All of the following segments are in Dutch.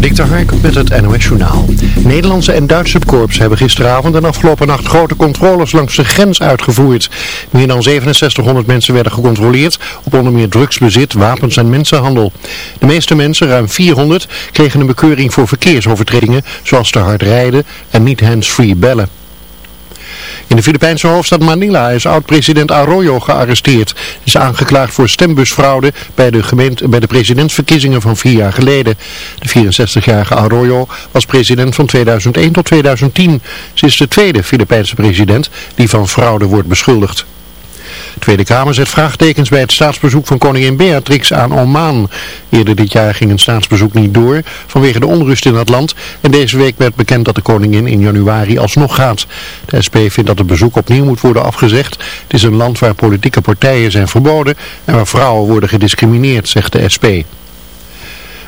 Hark met het NOS Journaal. Nederlandse en Duitse korps hebben gisteravond en afgelopen nacht grote controles langs de grens uitgevoerd. Meer dan 6700 mensen werden gecontroleerd op onder meer drugsbezit, wapens en mensenhandel. De meeste mensen, ruim 400, kregen een bekeuring voor verkeersovertredingen zoals te hard rijden en niet hands-free bellen. In de Filipijnse hoofdstad Manila is oud-president Arroyo gearresteerd. Hij is aangeklaagd voor stembusfraude bij de, gemeente, bij de presidentsverkiezingen van vier jaar geleden. De 64-jarige Arroyo was president van 2001 tot 2010. Ze is de tweede Filipijnse president die van fraude wordt beschuldigd. De Tweede Kamer zet vraagtekens bij het staatsbezoek van koningin Beatrix aan Oman. Eerder dit jaar ging een staatsbezoek niet door vanwege de onrust in dat land. En deze week werd bekend dat de koningin in januari alsnog gaat. De SP vindt dat het bezoek opnieuw moet worden afgezegd. Het is een land waar politieke partijen zijn verboden en waar vrouwen worden gediscrimineerd, zegt de SP.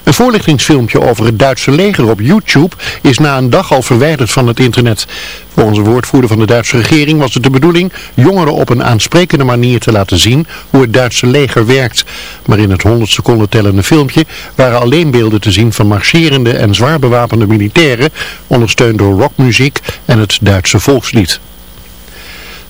Een voorlichtingsfilmpje over het Duitse leger op YouTube is na een dag al verwijderd van het internet. Volgens een woordvoerder van de Duitse regering was het de bedoeling jongeren op een aansprekende manier te laten zien hoe het Duitse leger werkt. Maar in het 100 seconden tellende filmpje waren alleen beelden te zien van marcherende en zwaar bewapende militairen, ondersteund door rockmuziek en het Duitse volkslied.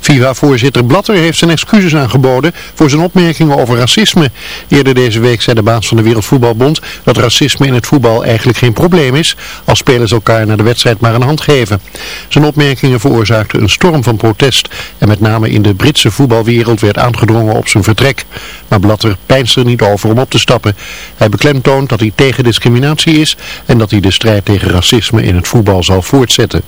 FIFA-voorzitter Blatter heeft zijn excuses aangeboden voor zijn opmerkingen over racisme. Eerder deze week zei de baas van de Wereldvoetbalbond dat racisme in het voetbal eigenlijk geen probleem is als spelers elkaar na de wedstrijd maar een hand geven. Zijn opmerkingen veroorzaakten een storm van protest en met name in de Britse voetbalwereld werd aangedrongen op zijn vertrek. Maar Blatter pijnst er niet over om op te stappen. Hij beklemtoont dat hij tegen discriminatie is en dat hij de strijd tegen racisme in het voetbal zal voortzetten.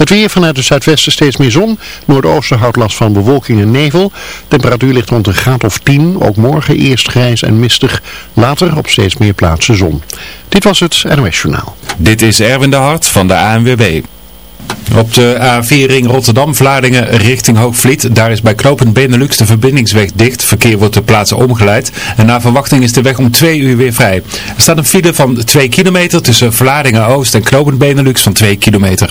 Het weer vanuit het zuidwesten steeds meer zon. Noordoosten houdt last van bewolking en nevel. Temperatuur ligt rond een graad of 10. Ook morgen eerst grijs en mistig. Later op steeds meer plaatsen zon. Dit was het NOS Journaal. Dit is Erwin de Hart van de ANWB. Op de A4 ring Rotterdam-Vlaardingen richting Hoogvliet. Daar is bij knooppunt Benelux de verbindingsweg dicht. Verkeer wordt ter plaatse omgeleid. En na verwachting is de weg om 2 uur weer vrij. Er staat een file van 2 kilometer tussen Vlaardingen-Oost en knooppunt Benelux van 2 kilometer.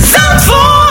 Zandvoort.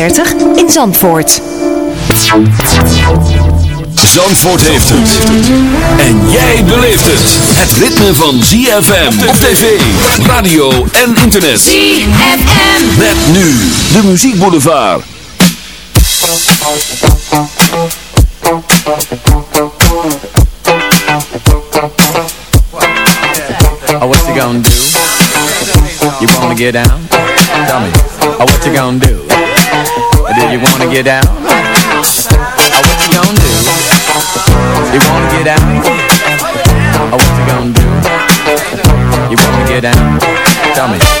in Zandvoort. Zandvoort heeft het. En jij beleeft het. Het ritme van ZFM op tv, radio en internet. ZFM. Met nu de Muziek Boulevard. Oh, what you gonna do? You wanna get down? Tell me. Oh, what you gonna do? Do you wanna get down? Oh, what you gonna do? You wanna get down? Oh, what you gonna do? You wanna get down? Tell me.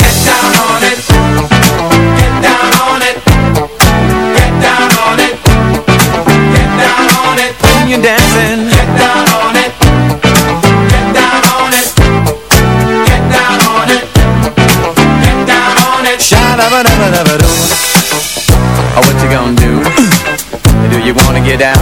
Get down.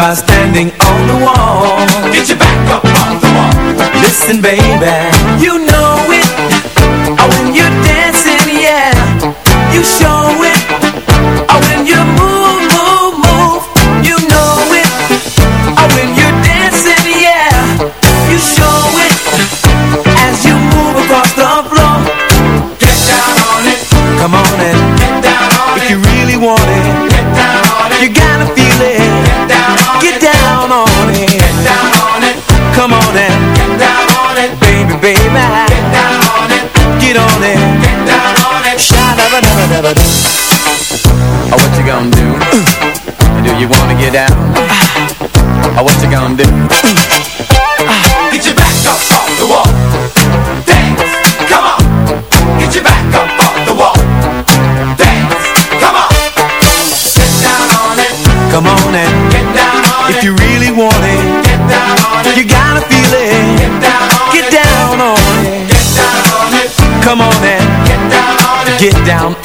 by standing on the wall. Get your back up on the wall. Listen, baby, you know it. Oh, when you're dancing, yeah, you show it. Oh, when you move, move, move, you know it. Oh, when you're dancing, yeah, you show it. As you move across the floor, get down on it. Come on and get down on if it. If you really want it, get down on it. You gotta feel it. Get down on it. Get down on it. Get down on it. Come on and get down on it. Baby, baby. Get down on it. Get on it. Get down on it. Sha da never, never, never. Oh, what you gonna do? do you wanna get down? oh, what you gonna do? down.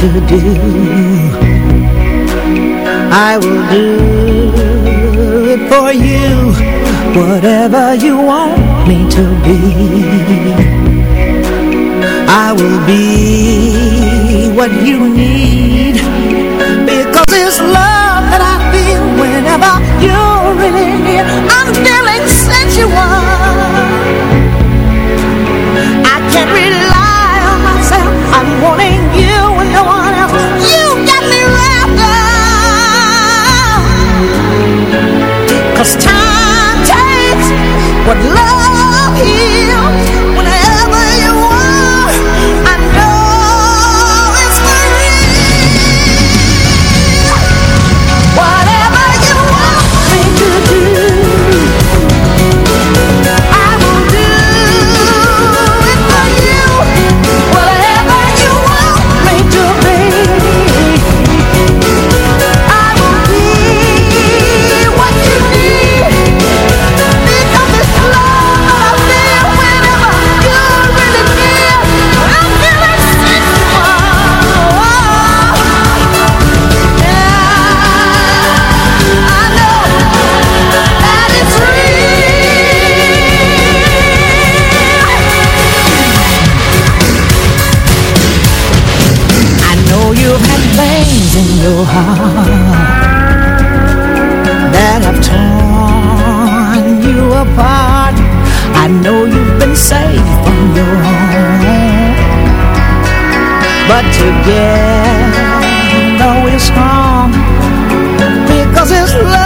to do. I will do it for you Whatever you want me to be. I will be what you need. your heart that I've torn you apart. I know you've been safe on your own, but together we're strong because it's love.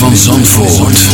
Van Zandvoort.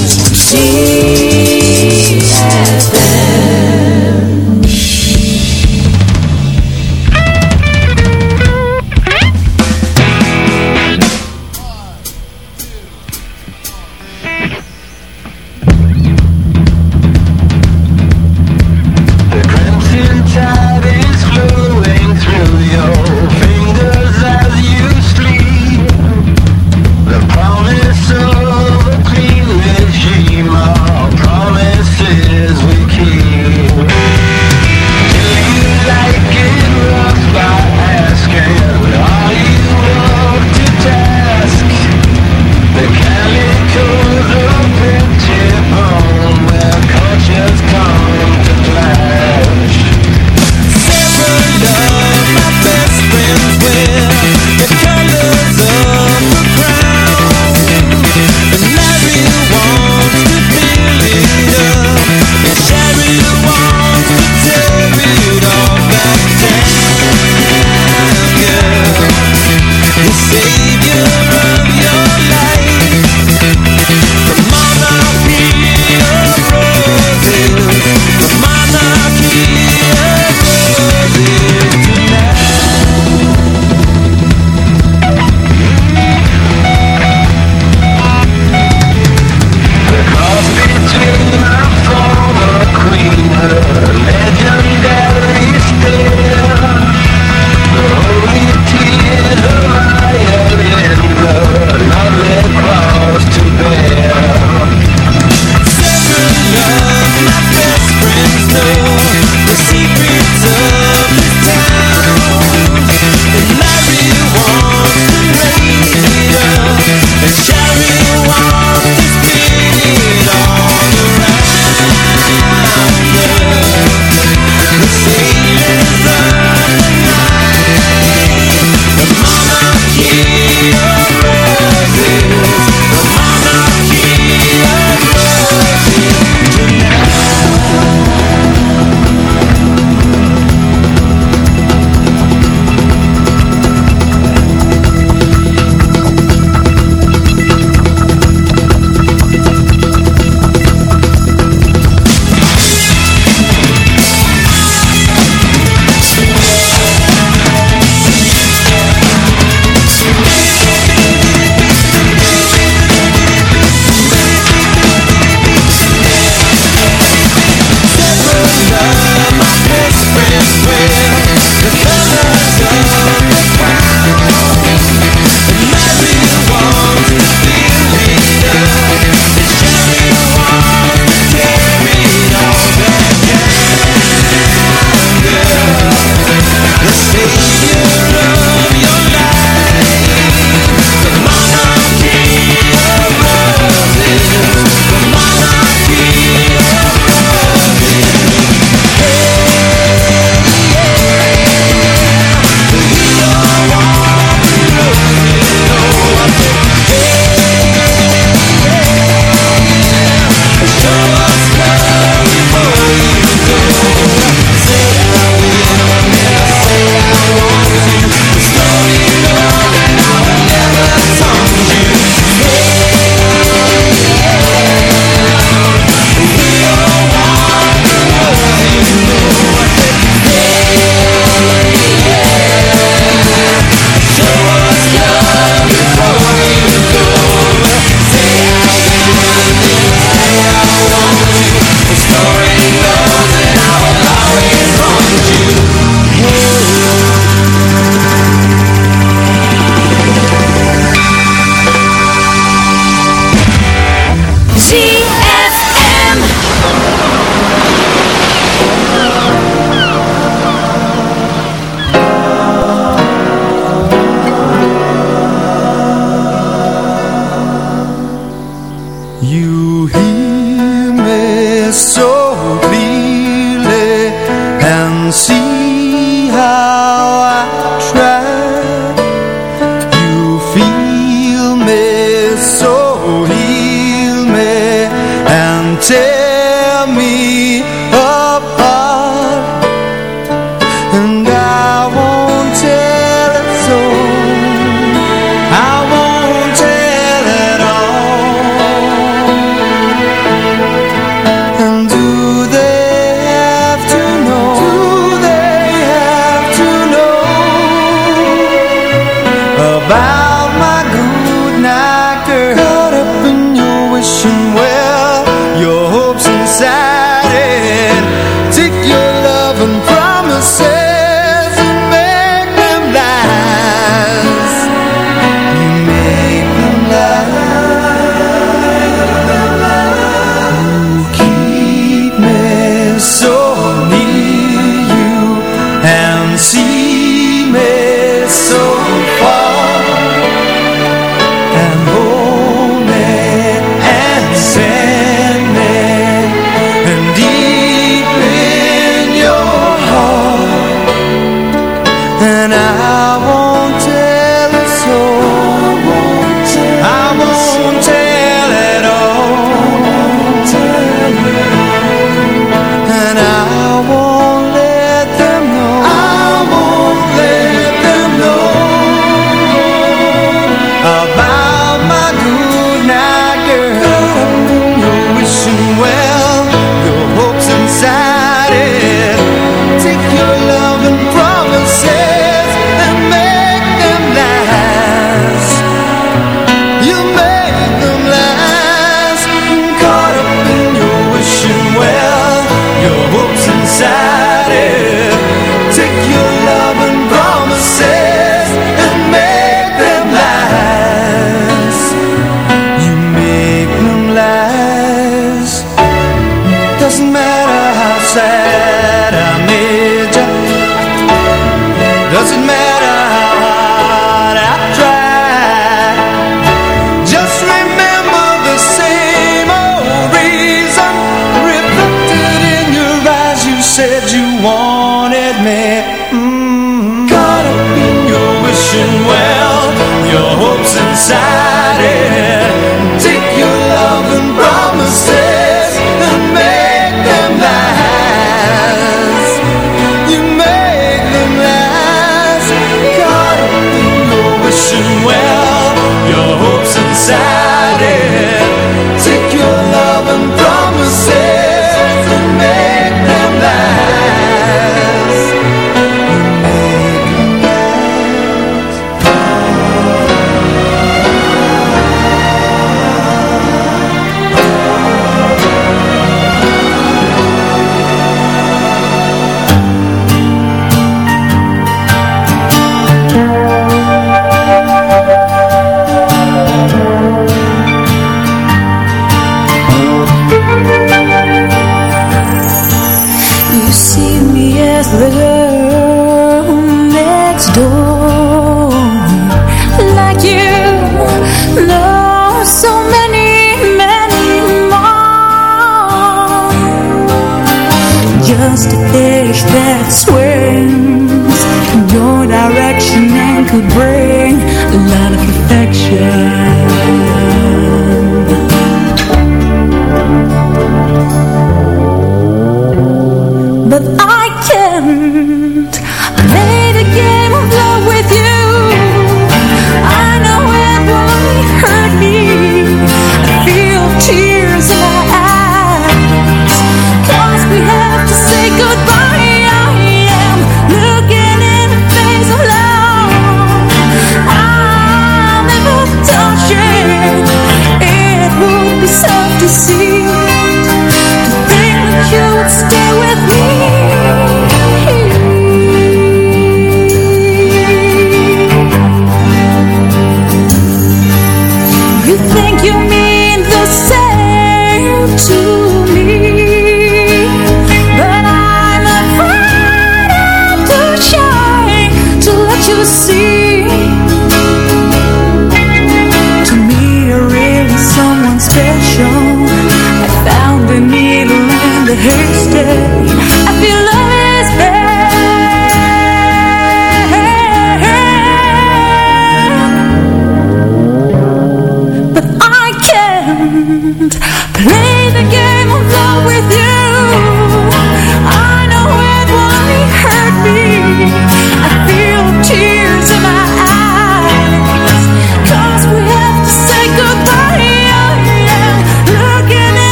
Inside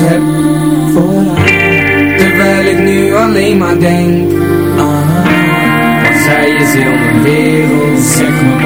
heb Terwijl ik nu alleen maar denk aan haar Want zij is heel mijn wereld. Zeg me